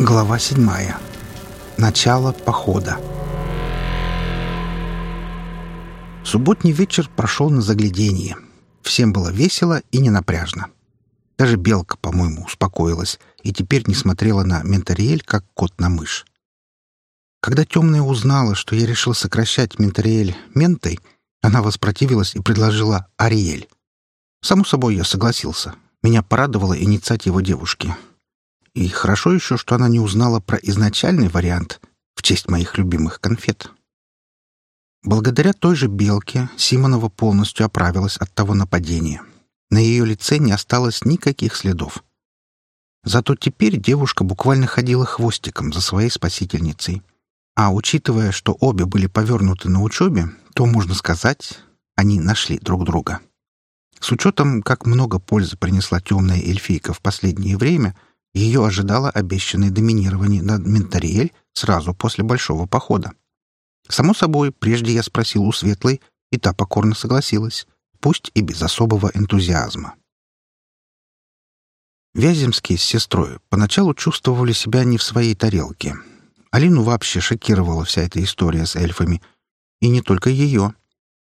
Глава седьмая. Начало похода. Субботний вечер прошел на загляденье. Всем было весело и ненапряжно. Даже белка, по-моему, успокоилась и теперь не смотрела на Ментариэль, как кот на мышь. Когда темная узнала, что я решил сокращать Ментариэль ментой, она воспротивилась и предложила Ариэль. Само собой, я согласился. Меня порадовала инициатива девушки. И хорошо еще, что она не узнала про изначальный вариант в честь моих любимых конфет. Благодаря той же белке Симонова полностью оправилась от того нападения. На ее лице не осталось никаких следов. Зато теперь девушка буквально ходила хвостиком за своей спасительницей. А учитывая, что обе были повернуты на учебе, то, можно сказать, они нашли друг друга. С учетом, как много пользы принесла темная эльфийка в последнее время — ее ожидало обещанное доминирование над Ментариэль сразу после большого похода. Само собой, прежде я спросил у Светлой, и та покорно согласилась, пусть и без особого энтузиазма. Вяземские с сестрой поначалу чувствовали себя не в своей тарелке. Алину вообще шокировала вся эта история с эльфами. И не только ее.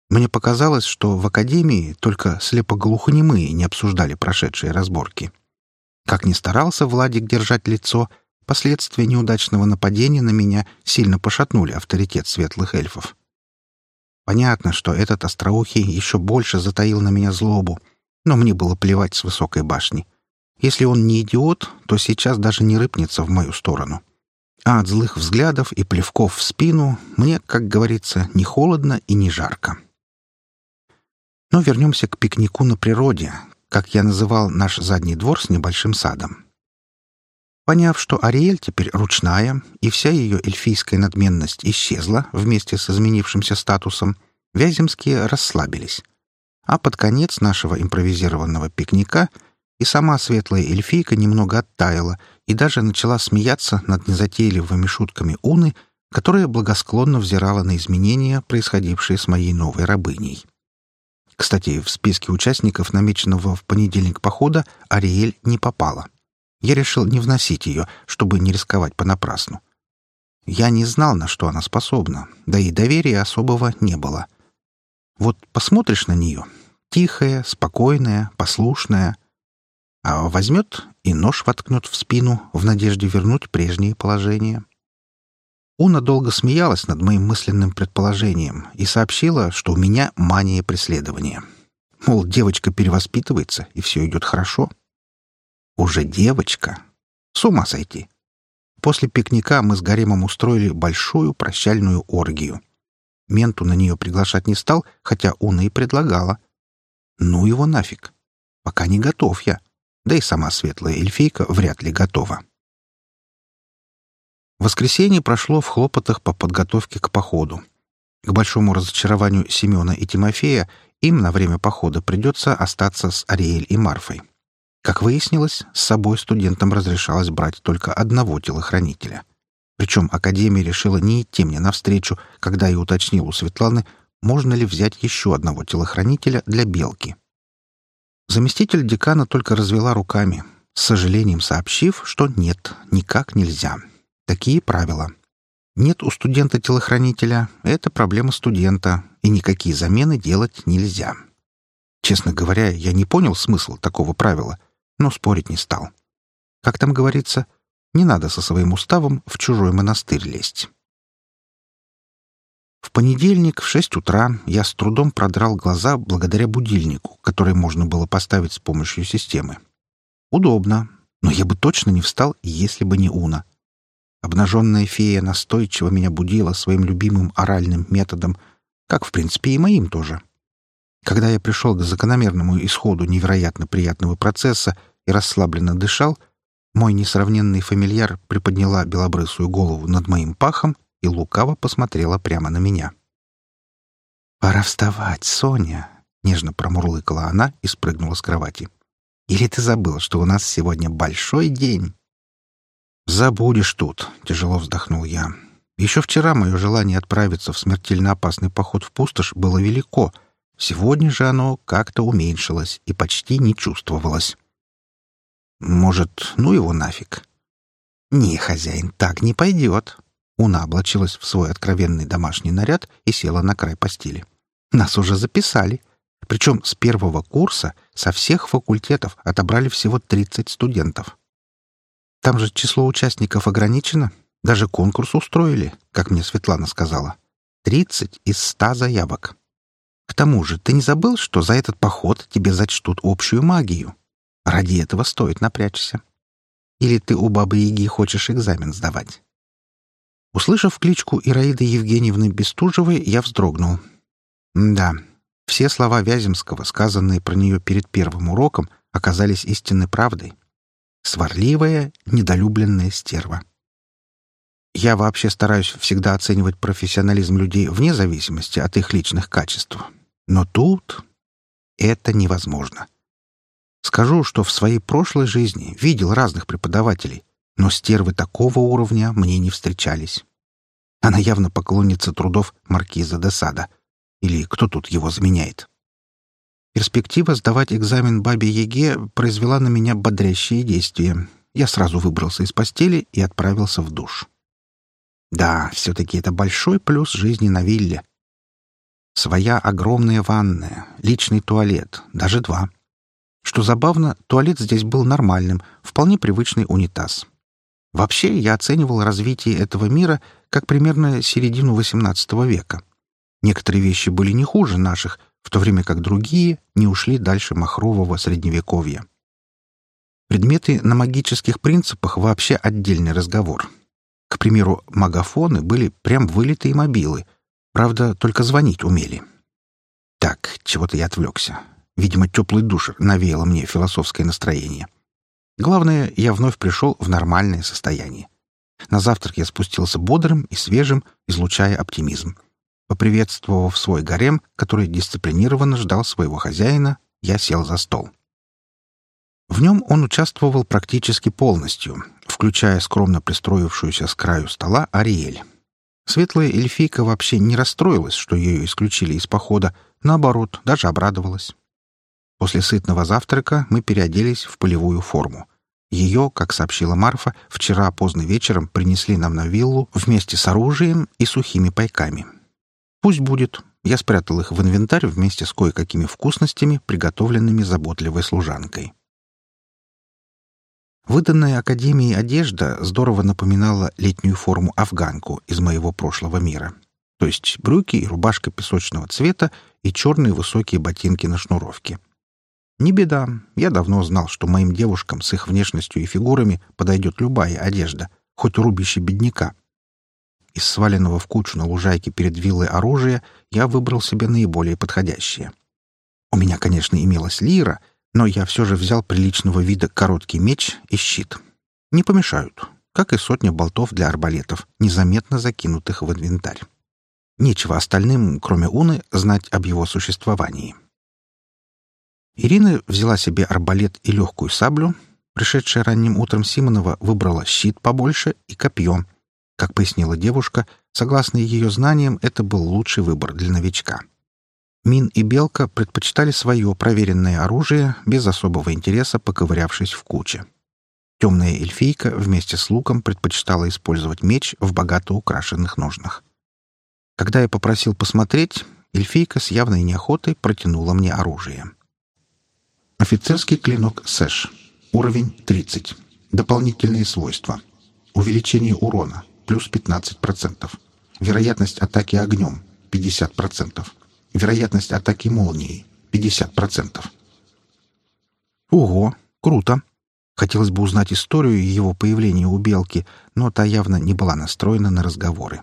Мне показалось, что в академии только слепоглухонемые не обсуждали прошедшие разборки. Как ни старался Владик держать лицо, последствия неудачного нападения на меня сильно пошатнули авторитет светлых эльфов. Понятно, что этот остроухий еще больше затаил на меня злобу, но мне было плевать с высокой башни. Если он не идиот, то сейчас даже не рыпнется в мою сторону. А от злых взглядов и плевков в спину мне, как говорится, не холодно и не жарко. Но вернемся к пикнику на природе, как я называл наш задний двор с небольшим садом. Поняв, что Ариэль теперь ручная, и вся ее эльфийская надменность исчезла вместе с изменившимся статусом, Вяземские расслабились. А под конец нашего импровизированного пикника и сама светлая эльфийка немного оттаяла и даже начала смеяться над незатейливыми шутками Уны, которая благосклонно взирала на изменения, происходившие с моей новой рабыней. Кстати, в списке участников, намеченного в понедельник похода, Ариэль не попала. Я решил не вносить ее, чтобы не рисковать понапрасну. Я не знал, на что она способна, да и доверия особого не было. Вот посмотришь на нее — тихая, спокойная, послушная. А возьмет и нож воткнет в спину в надежде вернуть прежнее положение. Уна долго смеялась над моим мысленным предположением и сообщила, что у меня мания преследования. Мол, девочка перевоспитывается, и все идет хорошо. Уже девочка. С ума сойти. После пикника мы с Гаремом устроили большую прощальную оргию. Менту на нее приглашать не стал, хотя Уна и предлагала. Ну его нафиг. Пока не готов я. Да и сама светлая эльфийка вряд ли готова. Воскресенье прошло в хлопотах по подготовке к походу. К большому разочарованию Семена и Тимофея им на время похода придется остаться с Ариэль и Марфой. Как выяснилось, с собой студентам разрешалось брать только одного телохранителя. Причем Академия решила не идти мне навстречу, когда я уточнил у Светланы, можно ли взять еще одного телохранителя для Белки. Заместитель декана только развела руками, с сожалением сообщив, что нет, никак нельзя. Такие правила. Нет у студента телохранителя — это проблема студента, и никакие замены делать нельзя. Честно говоря, я не понял смысл такого правила, но спорить не стал. Как там говорится, не надо со своим уставом в чужой монастырь лезть. В понедельник в шесть утра я с трудом продрал глаза благодаря будильнику, который можно было поставить с помощью системы. Удобно, но я бы точно не встал, если бы не Уна. Обнаженная фея настойчиво меня будила своим любимым оральным методом, как, в принципе, и моим тоже. Когда я пришел к закономерному исходу невероятно приятного процесса и расслабленно дышал, мой несравненный фамильяр приподняла белобрысую голову над моим пахом и лукаво посмотрела прямо на меня. «Пора вставать, Соня!» — нежно промурлыкала она и спрыгнула с кровати. «Или ты забыл, что у нас сегодня большой день?» «Забудешь тут», — тяжело вздохнул я. «Еще вчера мое желание отправиться в смертельно опасный поход в пустошь было велико. Сегодня же оно как-то уменьшилось и почти не чувствовалось. Может, ну его нафиг. «Не, хозяин, так не пойдет». Уна облачилась в свой откровенный домашний наряд и села на край постели. «Нас уже записали. Причем с первого курса со всех факультетов отобрали всего 30 студентов. Там же число участников ограничено. Даже конкурс устроили, как мне Светлана сказала. 30 из 100 заявок. К тому же, ты не забыл, что за этот поход тебе зачтут общую магию? Ради этого стоит напрячься. Или ты у Бабы-Яги хочешь экзамен сдавать?» Услышав кличку Ираиды Евгеньевны Бестужевой, я вздрогнул. Да, все слова Вяземского, сказанные про нее перед первым уроком, оказались истинной правдой. Сварливая, недолюбленная стерва. Я вообще стараюсь всегда оценивать профессионализм людей вне зависимости от их личных качеств. Но тут это невозможно. Скажу, что в своей прошлой жизни видел разных преподавателей, но стервы такого уровня мне не встречались. Она явно поклонница трудов маркиза де Сада — или кто тут его заменяет? Перспектива сдавать экзамен бабе-яге произвела на меня бодрящие действия. Я сразу выбрался из постели и отправился в душ. Да, все-таки это большой плюс жизни на вилле. Своя огромная ванная, личный туалет, даже два. Что забавно, туалет здесь был нормальным, вполне привычный унитаз. Вообще, я оценивал развитие этого мира как примерно середину XVIII века. Некоторые вещи были не хуже наших, в то время как другие не ушли дальше махрового средневековья. Предметы на магических принципах вообще отдельный разговор. К примеру, магафоны были прям вылитые мобилы, правда, только звонить умели. Так, чего-то я отвлекся. Видимо, теплый душ навеяло мне философское настроение. Главное, я вновь пришел в нормальное состояние. На завтрак я спустился бодрым и свежим, излучая оптимизм. Поприветствовав свой гарем, который дисциплинированно ждал своего хозяина, я сел за стол. В нем он участвовал практически полностью, включая скромно пристроившуюся с краю стола Ариэль. Светлая эльфийка вообще не расстроилась, что ее исключили из похода, наоборот, даже обрадовалась. После сытного завтрака мы переоделись в полевую форму. Ее, как сообщила Марфа, вчера поздно вечером принесли нам на виллу вместе с оружием и сухими пайками — Пусть будет. Я спрятал их в инвентарь вместе с кое-какими вкусностями, приготовленными заботливой служанкой. Выданная Академией одежда здорово напоминала летнюю форму афганку из моего прошлого мира. То есть брюки и рубашка песочного цвета и черные высокие ботинки на шнуровке. Не беда, я давно знал, что моим девушкам с их внешностью и фигурами подойдет любая одежда, хоть рубище бедняка — из сваленного в кучу на лужайке перед виллой оружия я выбрал себе наиболее подходящее. У меня, конечно, имелась лира, но я все же взял приличного вида короткий меч и щит. Не помешают, как и сотня болтов для арбалетов, незаметно закинутых в инвентарь. Нечего остальным, кроме Уны, знать об его существовании. Ирина взяла себе арбалет и легкую саблю. Пришедшая ранним утром Симонова выбрала щит побольше и копье — как пояснила девушка, согласно ее знаниям, это был лучший выбор для новичка. Мин и Белка предпочитали свое проверенное оружие, без особого интереса поковырявшись в куче. Темная эльфийка вместе с луком предпочитала использовать меч в богато украшенных ножнах. Когда я попросил посмотреть, эльфийка с явной неохотой протянула мне оружие. Офицерский клинок Сэш. Уровень 30. Дополнительные свойства. Увеличение урона плюс 15%. Вероятность атаки огнем — 50%. Вероятность атаки молнией — 50%. Ого, круто! Хотелось бы узнать историю его появления у Белки, но та явно не была настроена на разговоры.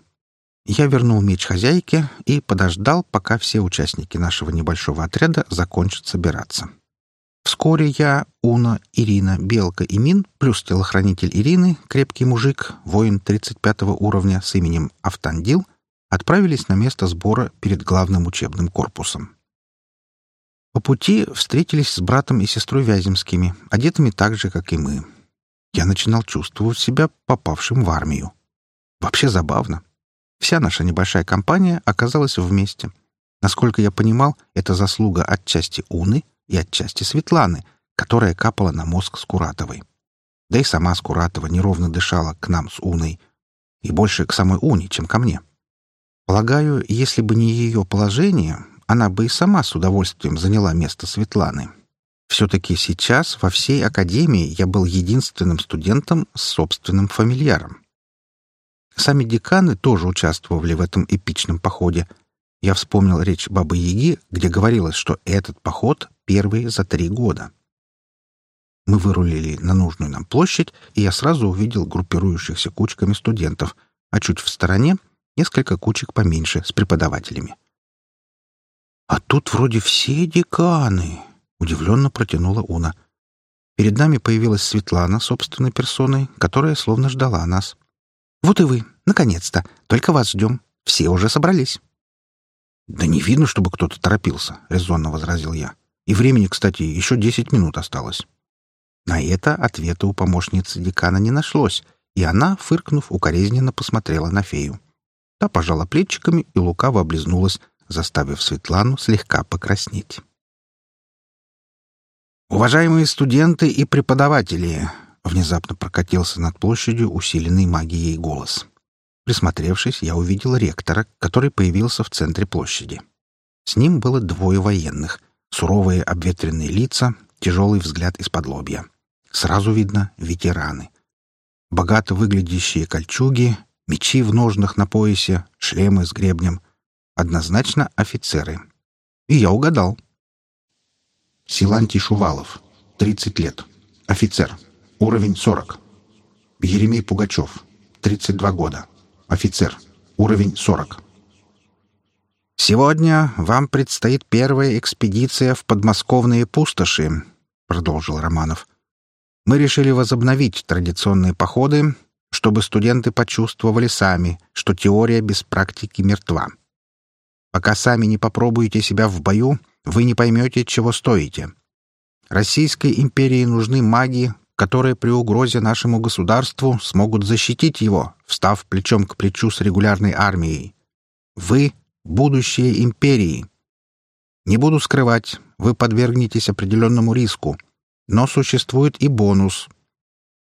Я вернул меч хозяйке и подождал, пока все участники нашего небольшого отряда закончат собираться. Вскоре я, Уна, Ирина, Белка и Мин, плюс телохранитель Ирины, крепкий мужик, воин 35 уровня с именем Автандил, отправились на место сбора перед главным учебным корпусом. По пути встретились с братом и сестрой Вяземскими, одетыми так же, как и мы. Я начинал чувствовать себя попавшим в армию. Вообще забавно. Вся наша небольшая компания оказалась вместе. Насколько я понимал, это заслуга отчасти Уны — и отчасти Светланы, которая капала на мозг Скуратовой. Да и сама Скуратова неровно дышала к нам с Уной. И больше к самой Уне, чем ко мне. Полагаю, если бы не ее положение, она бы и сама с удовольствием заняла место Светланы. Все-таки сейчас во всей академии я был единственным студентом с собственным фамильяром. Сами деканы тоже участвовали в этом эпичном походе. Я вспомнил речь Бабы-Яги, где говорилось, что этот поход первый за три года. Мы вырулили на нужную нам площадь, и я сразу увидел группирующихся кучками студентов, а чуть в стороне — несколько кучек поменьше с преподавателями. «А тут вроде все деканы!» — удивленно протянула Уна. Перед нами появилась Светлана собственной персоной, которая словно ждала нас. «Вот и вы, наконец-то! Только вас ждем. Все уже собрались». «Да не видно, чтобы кто-то торопился», — резонно возразил я. «И времени, кстати, еще десять минут осталось». На это ответа у помощницы декана не нашлось, и она, фыркнув, укоризненно посмотрела на фею. Та пожала плечиками и лукаво облизнулась, заставив Светлану слегка покраснеть. «Уважаемые студенты и преподаватели!» — внезапно прокатился над площадью усиленный магией голос. Присмотревшись, я увидел ректора, который появился в центре площади. С ним было двое военных, суровые обветренные лица, тяжелый взгляд из-под лобья. Сразу видно — ветераны. Богато выглядящие кольчуги, мечи в ножнах на поясе, шлемы с гребнем. Однозначно офицеры. И я угадал. Силантий Шувалов, 30 лет. Офицер. Уровень 40. Еремей Пугачев, 32 года. Офицер. Уровень 40. «Сегодня вам предстоит первая экспедиция в подмосковные пустоши», — продолжил Романов мы решили возобновить традиционные походы, чтобы студенты почувствовали сами, что теория без практики мертва. Пока сами не попробуете себя в бою, вы не поймете, чего стоите. Российской империи нужны маги, которые при угрозе нашему государству смогут защитить его, встав плечом к плечу с регулярной армией. Вы — будущее империи. Не буду скрывать, вы подвергнетесь определенному риску — но существует и бонус.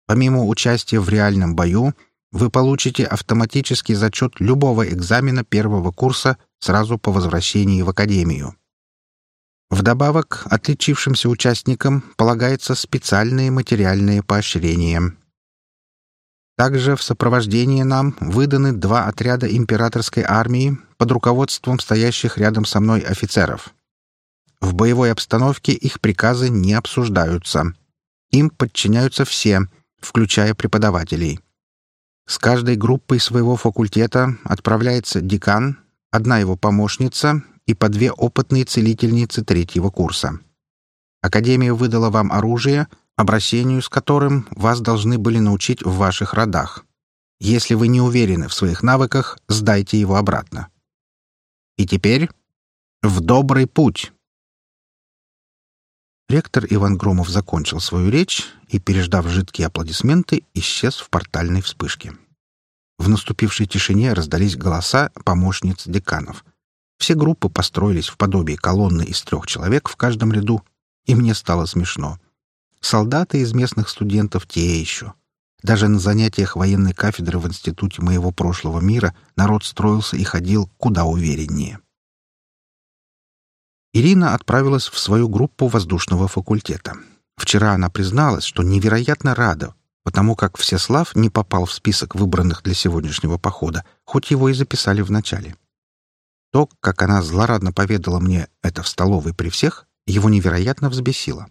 Помимо участия в реальном бою, вы получите автоматический зачет любого экзамена первого курса сразу по возвращении в Академию. Вдобавок, отличившимся участникам полагается специальные материальные поощрения. Также в сопровождении нам выданы два отряда императорской армии под руководством стоящих рядом со мной офицеров. В боевой обстановке их приказы не обсуждаются. Им подчиняются все, включая преподавателей. С каждой группой своего факультета отправляется декан, одна его помощница и по две опытные целительницы третьего курса. Академия выдала вам оружие, обращению с которым вас должны были научить в ваших родах. Если вы не уверены в своих навыках, сдайте его обратно. И теперь в добрый путь! Ректор Иван Громов закончил свою речь и, переждав жидкие аплодисменты, исчез в портальной вспышке. В наступившей тишине раздались голоса помощниц деканов. Все группы построились в подобии колонны из трех человек в каждом ряду, и мне стало смешно. Солдаты из местных студентов те еще. Даже на занятиях военной кафедры в институте моего прошлого мира народ строился и ходил куда увереннее. Ирина отправилась в свою группу воздушного факультета. Вчера она призналась, что невероятно рада, потому как Всеслав не попал в список выбранных для сегодняшнего похода, хоть его и записали в начале. То, как она злорадно поведала мне это в столовой при всех, его невероятно взбесило.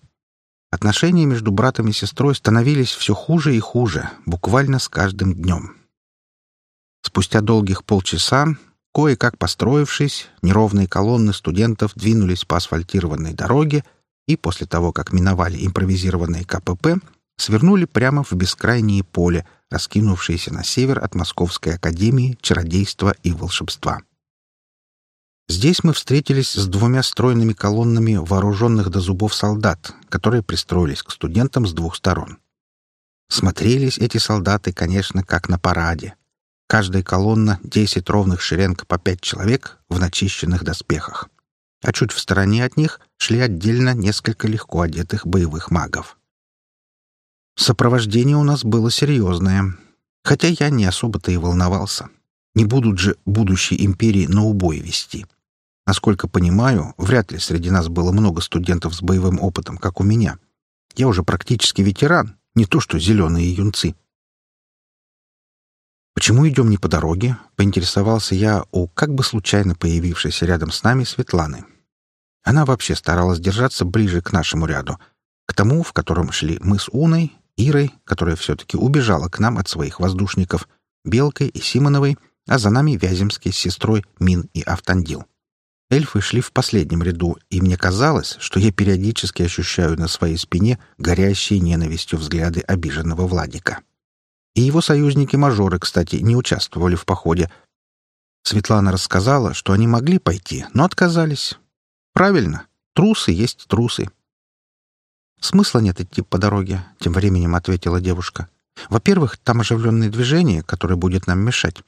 Отношения между братом и сестрой становились все хуже и хуже, буквально с каждым днем. Спустя долгих полчаса Кое-как построившись, неровные колонны студентов двинулись по асфальтированной дороге и после того, как миновали импровизированные КПП, свернули прямо в бескрайнее поле, раскинувшееся на север от Московской академии чародейства и волшебства. Здесь мы встретились с двумя стройными колоннами вооруженных до зубов солдат, которые пристроились к студентам с двух сторон. Смотрелись эти солдаты, конечно, как на параде. Каждая колонна — десять ровных шеренг по пять человек в начищенных доспехах. А чуть в стороне от них шли отдельно несколько легко одетых боевых магов. Сопровождение у нас было серьезное, хотя я не особо-то и волновался. Не будут же будущей империи на убой вести. Насколько понимаю, вряд ли среди нас было много студентов с боевым опытом, как у меня. Я уже практически ветеран, не то что зеленые юнцы. «Почему идем не по дороге?» — поинтересовался я у как бы случайно появившейся рядом с нами Светланы. Она вообще старалась держаться ближе к нашему ряду, к тому, в котором шли мы с Уной, Ирой, которая все-таки убежала к нам от своих воздушников, Белкой и Симоновой, а за нами Вяземский с сестрой Мин и Автандил. Эльфы шли в последнем ряду, и мне казалось, что я периодически ощущаю на своей спине горящие ненавистью взгляды обиженного Владика. И его союзники-мажоры, кстати, не участвовали в походе. Светлана рассказала, что они могли пойти, но отказались. Правильно, трусы есть трусы. «Смысла нет идти по дороге», — тем временем ответила девушка. «Во-первых, там оживленное движение, которое будет нам мешать.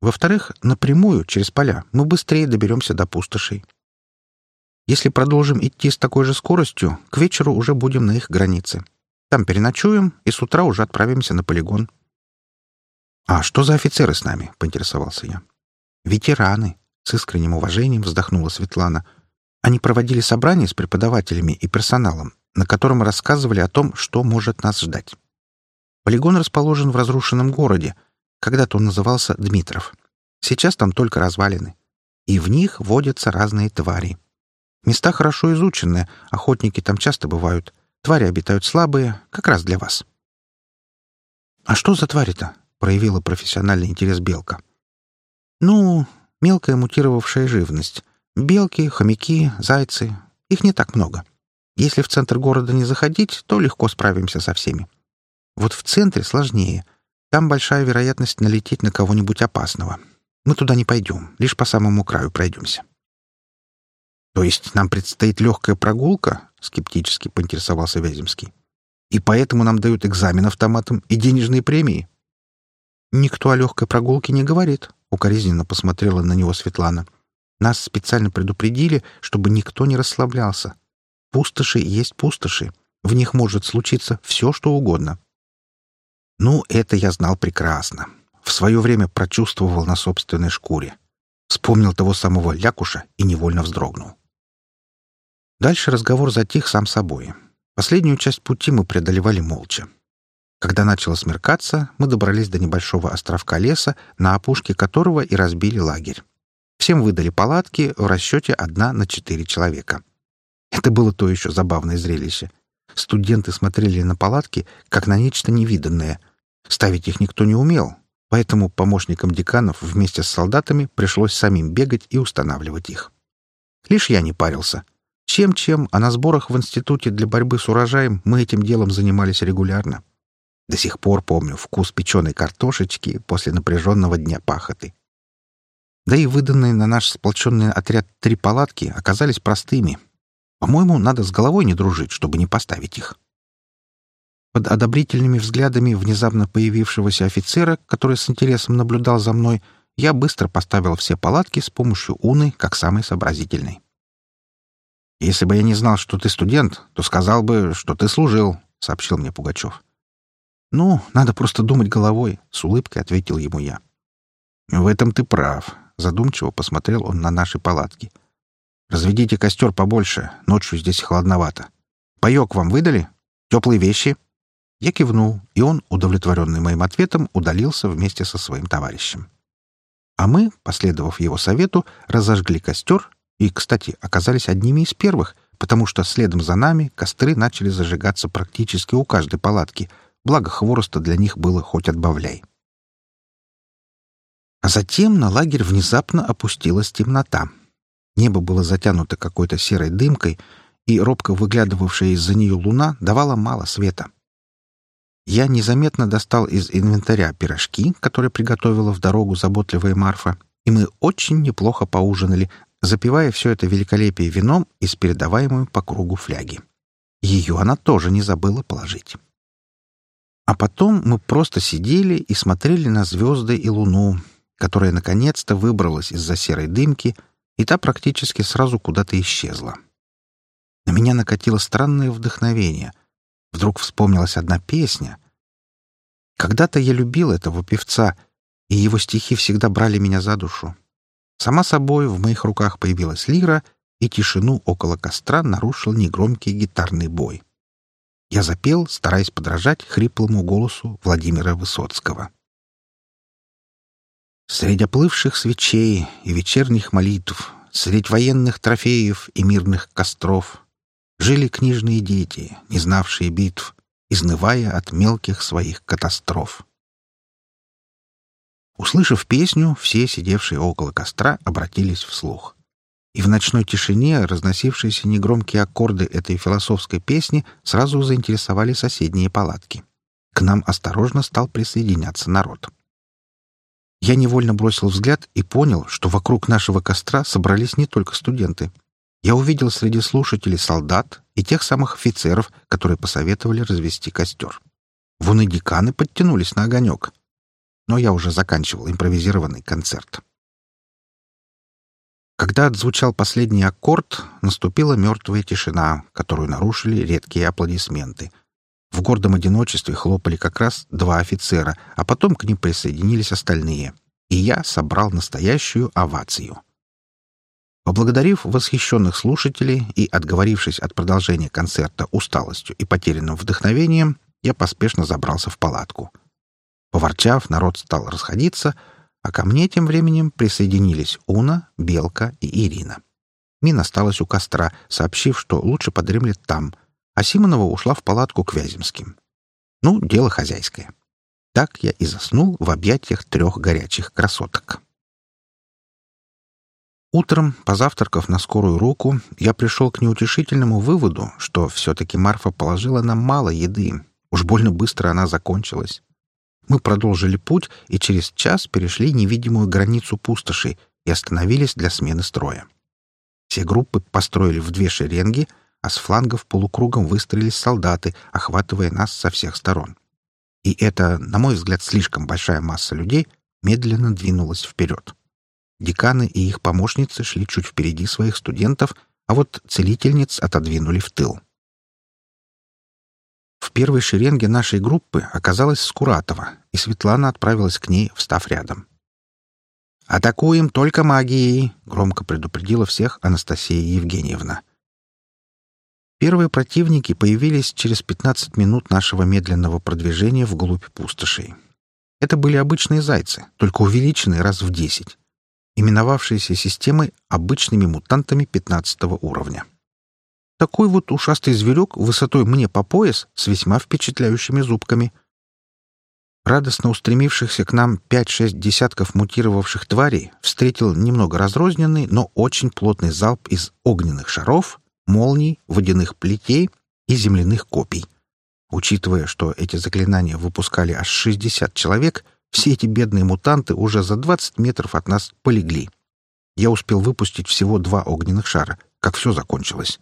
Во-вторых, напрямую, через поля, мы быстрее доберемся до пустошей. Если продолжим идти с такой же скоростью, к вечеру уже будем на их границе. Там переночуем и с утра уже отправимся на полигон. «А что за офицеры с нами?» — поинтересовался я. «Ветераны», — с искренним уважением вздохнула Светлана. «Они проводили собрание с преподавателями и персоналом, на котором рассказывали о том, что может нас ждать. Полигон расположен в разрушенном городе, когда-то он назывался Дмитров. Сейчас там только развалины. И в них водятся разные твари. Места хорошо изученные, охотники там часто бывают. Твари обитают слабые, как раз для вас. «А что за твари-то?» — проявила профессиональный интерес белка. «Ну, мелкая мутировавшая живность. Белки, хомяки, зайцы. Их не так много. Если в центр города не заходить, то легко справимся со всеми. Вот в центре сложнее. Там большая вероятность налететь на кого-нибудь опасного. Мы туда не пойдем, лишь по самому краю пройдемся. То есть нам предстоит легкая прогулка? Скептически поинтересовался Вяземский. И поэтому нам дают экзамен автоматом и денежные премии? Никто о легкой прогулке не говорит, укоризненно посмотрела на него Светлана. Нас специально предупредили, чтобы никто не расслаблялся. Пустоши есть пустоши. В них может случиться все, что угодно. Ну, это я знал прекрасно. В свое время прочувствовал на собственной шкуре. Вспомнил того самого Лякуша и невольно вздрогнул. Дальше разговор затих сам собой. Последнюю часть пути мы преодолевали молча. Когда начало смеркаться, мы добрались до небольшого островка леса, на опушке которого и разбили лагерь. Всем выдали палатки в расчете одна на четыре человека. Это было то еще забавное зрелище — Студенты смотрели на палатки, как на нечто невиданное. Ставить их никто не умел, поэтому помощникам деканов вместе с солдатами пришлось самим бегать и устанавливать их. Лишь я не парился. Чем-чем, а на сборах в институте для борьбы с урожаем мы этим делом занимались регулярно. До сих пор помню вкус печеной картошечки после напряженного дня пахоты. Да и выданные на наш сплоченный отряд три палатки оказались простыми — по-моему, надо с головой не дружить, чтобы не поставить их. Под одобрительными взглядами внезапно появившегося офицера, который с интересом наблюдал за мной, я быстро поставил все палатки с помощью уны, как самый сообразительный. «Если бы я не знал, что ты студент, то сказал бы, что ты служил», — сообщил мне Пугачев. «Ну, надо просто думать головой», — с улыбкой ответил ему я. «В этом ты прав», — задумчиво посмотрел он на наши палатки — Разведите костер побольше, ночью здесь холодновато. Паёк вам выдали? Теплые вещи?» Я кивнул, и он, удовлетворенный моим ответом, удалился вместе со своим товарищем. А мы, последовав его совету, разожгли костер и, кстати, оказались одними из первых, потому что следом за нами костры начали зажигаться практически у каждой палатки, благо хвороста для них было хоть отбавляй. А затем на лагерь внезапно опустилась темнота — Небо было затянуто какой-то серой дымкой, и робко выглядывавшая из-за нее луна давала мало света. Я незаметно достал из инвентаря пирожки, которые приготовила в дорогу заботливая Марфа, и мы очень неплохо поужинали, запивая все это великолепие вином из передаваемой по кругу фляги. Ее она тоже не забыла положить. А потом мы просто сидели и смотрели на звезды и луну, которая наконец-то выбралась из-за серой дымки — и та практически сразу куда-то исчезла. На меня накатило странное вдохновение. Вдруг вспомнилась одна песня. Когда-то я любил этого певца, и его стихи всегда брали меня за душу. Сама собой в моих руках появилась лира, и тишину около костра нарушил негромкий гитарный бой. Я запел, стараясь подражать хриплому голосу Владимира Высоцкого. Средь оплывших свечей и вечерних молитв, средь военных трофеев и мирных костров жили книжные дети, не знавшие битв, изнывая от мелких своих катастроф. Услышав песню, все, сидевшие около костра, обратились вслух. И в ночной тишине разносившиеся негромкие аккорды этой философской песни сразу заинтересовали соседние палатки. К нам осторожно стал присоединяться народ. Я невольно бросил взгляд и понял, что вокруг нашего костра собрались не только студенты. Я увидел среди слушателей солдат и тех самых офицеров, которые посоветовали развести костер. Вон и деканы подтянулись на огонек но я уже заканчивал импровизированный концерт. Когда отзвучал последний аккорд, наступила мертвая тишина, которую нарушили редкие аплодисменты. В гордом одиночестве хлопали как раз два офицера, а потом к ним присоединились остальные, и я собрал настоящую овацию. Поблагодарив восхищенных слушателей и отговорившись от продолжения концерта усталостью и потерянным вдохновением, я поспешно забрался в палатку — Поворчав, народ стал расходиться, а ко мне тем временем присоединились Уна, Белка и Ирина. Мин осталась у костра, сообщив, что лучше подремлет там, а Симонова ушла в палатку к Вяземским. Ну, дело хозяйское. Так я и заснул в объятиях трех горячих красоток. Утром, позавтракав на скорую руку, я пришел к неутешительному выводу, что все-таки Марфа положила нам мало еды. Уж больно быстро она закончилась. Мы продолжили путь и через час перешли невидимую границу пустоши и остановились для смены строя. Все группы построили в две шеренги, а с флангов полукругом выстроились солдаты, охватывая нас со всех сторон. И эта, на мой взгляд, слишком большая масса людей медленно двинулась вперед. Деканы и их помощницы шли чуть впереди своих студентов, а вот целительниц отодвинули в тыл. В первой шеренге нашей группы оказалась Скуратова, и Светлана отправилась к ней, встав рядом. «Атакуем только магией!» — громко предупредила всех Анастасия Евгеньевна. Первые противники появились через 15 минут нашего медленного продвижения вглубь пустошей. Это были обычные зайцы, только увеличенные раз в 10, именовавшиеся системой обычными мутантами 15 уровня. Такой вот ушастый зверек высотой мне по пояс с весьма впечатляющими зубками. Радостно устремившихся к нам пять-шесть десятков мутировавших тварей встретил немного разрозненный, но очень плотный залп из огненных шаров, молний, водяных плетей и земляных копий. Учитывая, что эти заклинания выпускали аж 60 человек, все эти бедные мутанты уже за 20 метров от нас полегли. Я успел выпустить всего два огненных шара, как все закончилось.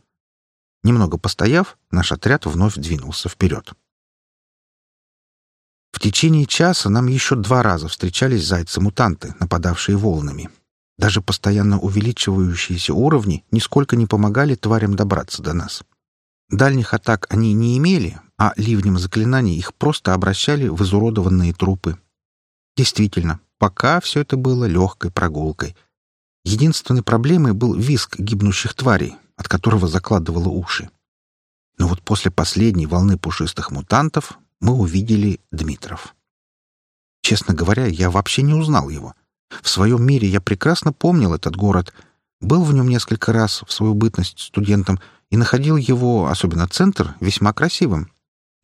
Немного постояв, наш отряд вновь двинулся вперед. В течение часа нам еще два раза встречались зайцы-мутанты, нападавшие волнами. Даже постоянно увеличивающиеся уровни нисколько не помогали тварям добраться до нас. Дальних атак они не имели, а ливнем заклинаний их просто обращали в изуродованные трупы. Действительно, пока все это было легкой прогулкой. Единственной проблемой был виск гибнущих тварей, от которого закладывало уши. Но вот после последней волны пушистых мутантов мы увидели Дмитров. Честно говоря, я вообще не узнал его. В своем мире я прекрасно помнил этот город, был в нем несколько раз в свою бытность студентом и находил его, особенно центр, весьма красивым.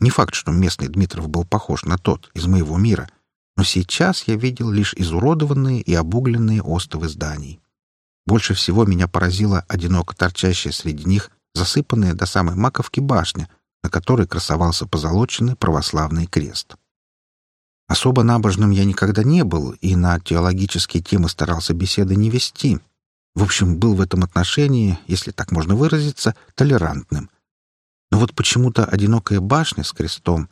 Не факт, что местный Дмитров был похож на тот из моего мира, но сейчас я видел лишь изуродованные и обугленные остовы зданий. Больше всего меня поразила одиноко торчащая среди них засыпанная до самой маковки башня, на которой красовался позолоченный православный крест. Особо набожным я никогда не был и на теологические темы старался беседы не вести. В общем, был в этом отношении, если так можно выразиться, толерантным. Но вот почему-то одинокая башня с крестом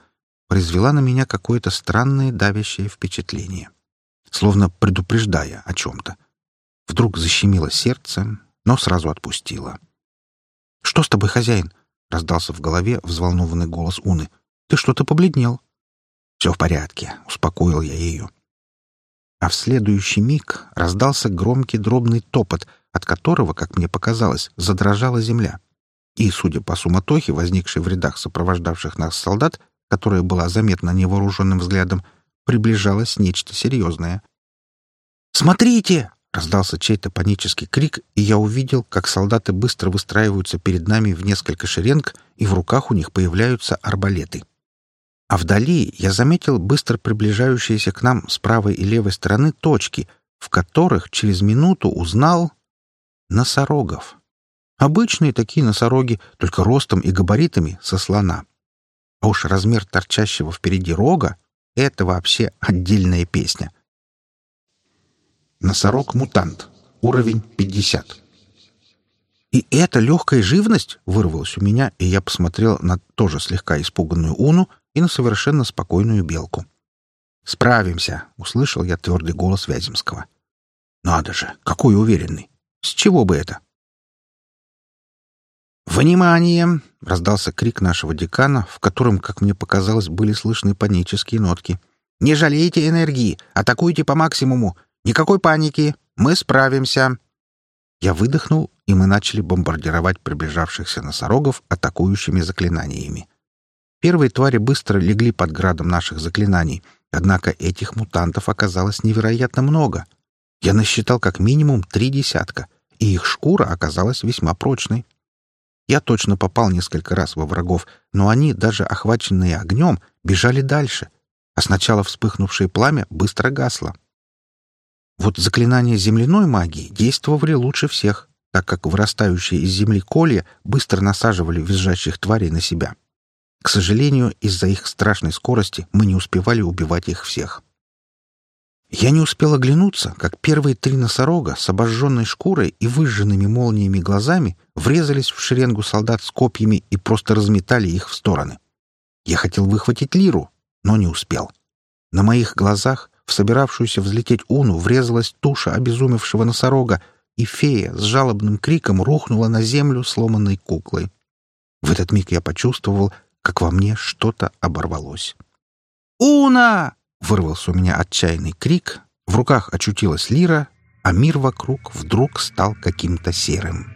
произвела на меня какое-то странное давящее впечатление, словно предупреждая о чем-то. Вдруг защемило сердце, но сразу отпустило. «Что с тобой, хозяин? — раздался в голове взволнованный голос Уны. «Ты что-то побледнел». «Все в порядке», — успокоил я ее. А в следующий миг раздался громкий дробный топот, от которого, как мне показалось, задрожала земля. И, судя по суматохе, возникшей в рядах сопровождавших нас солдат, которая была заметна невооруженным взглядом, приближалось нечто серьезное. «Смотрите!» — раздался чей-то панический крик, и я увидел, как солдаты быстро выстраиваются перед нами в несколько шеренг, и в руках у них появляются арбалеты. А вдали я заметил быстро приближающиеся к нам с правой и левой стороны точки, в которых через минуту узнал носорогов. Обычные такие носороги, только ростом и габаритами со слона. А уж размер торчащего впереди рога — это вообще отдельная песня. Носорог-мутант. Уровень 50. «И это легкая живность?» — вырвалась у меня, и я посмотрел на тоже слегка испуганную Уну и на совершенно спокойную белку. «Справимся!» — услышал я твердый голос Вяземского. «Надо же! Какой уверенный! С чего бы это?» «Внимание!» — раздался крик нашего декана, в котором, как мне показалось, были слышны панические нотки. «Не жалейте энергии! Атакуйте по максимуму! Никакой паники! Мы справимся!» Я выдохнул, и мы начали бомбардировать приближавшихся носорогов атакующими заклинаниями. Первые твари быстро легли под градом наших заклинаний, однако этих мутантов оказалось невероятно много. Я насчитал как минимум три десятка, и их шкура оказалась весьма прочной. Я точно попал несколько раз во врагов, но они, даже охваченные огнем, бежали дальше, а сначала вспыхнувшее пламя быстро гасло. Вот заклинания земляной магии действовали лучше всех, так как вырастающие из земли колья быстро насаживали визжащих тварей на себя. К сожалению, из-за их страшной скорости мы не успевали убивать их всех. Я не успел оглянуться, как первые три носорога с обожженной шкурой и выжженными молниями глазами врезались в шеренгу солдат с копьями и просто разметали их в стороны. Я хотел выхватить лиру, но не успел. На моих глазах в собиравшуюся взлететь уну врезалась туша обезумевшего носорога, и фея с жалобным криком рухнула на землю сломанной куклой. В этот миг я почувствовал, как во мне что-то оборвалось. «Уна!» — вырвался у меня отчаянный крик, в руках очутилась лира, а мир вокруг вдруг стал каким-то серым.